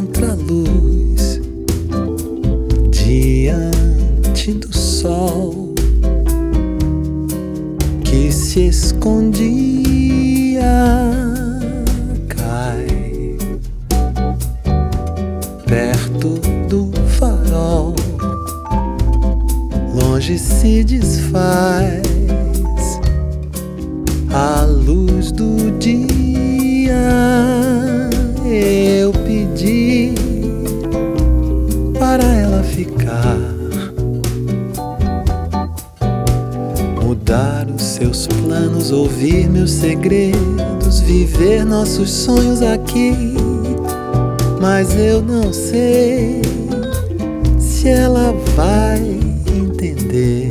contra a luz diante do sol que se escondia cai perto do farol. Longe se desfaz a luz do dia. Seus planos, ouvir meus segredos, viver nossos sonhos aqui. Mas eu não sei se ela vai entender.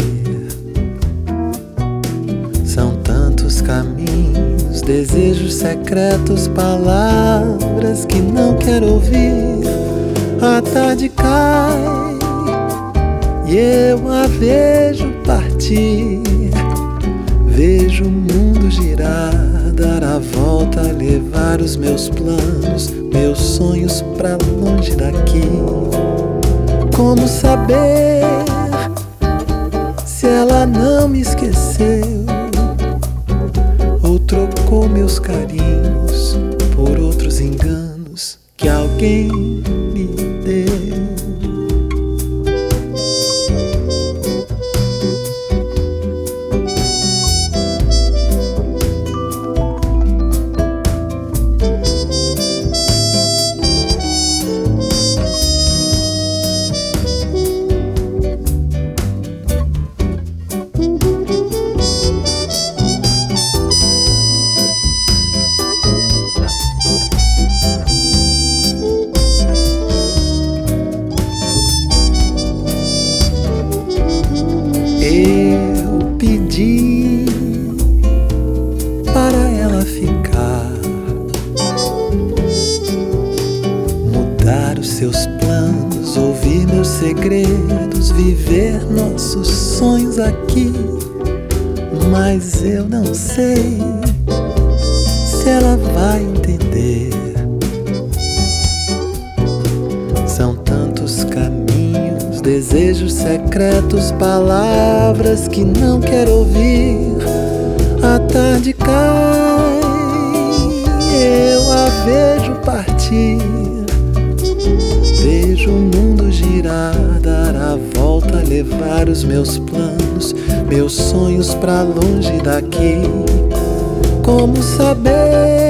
São tantos caminhos, desejos secretos, palavras que não quero ouvir. A tarde cai e eu a vejo partir. Vejo o mundo girar, dar a volta, levar os meus planos, meus sonhos pra longe daqui. Como saber se ela não me esqueceu meus segredos, viver nossos sonhos aqui. Mas eu não sei se ela vai entender. São tantos caminhos, desejos secretos, palavras que não quero ouvir. A tarde cai, levar os meus planos, meus sonhos pra longe daqui. Como saber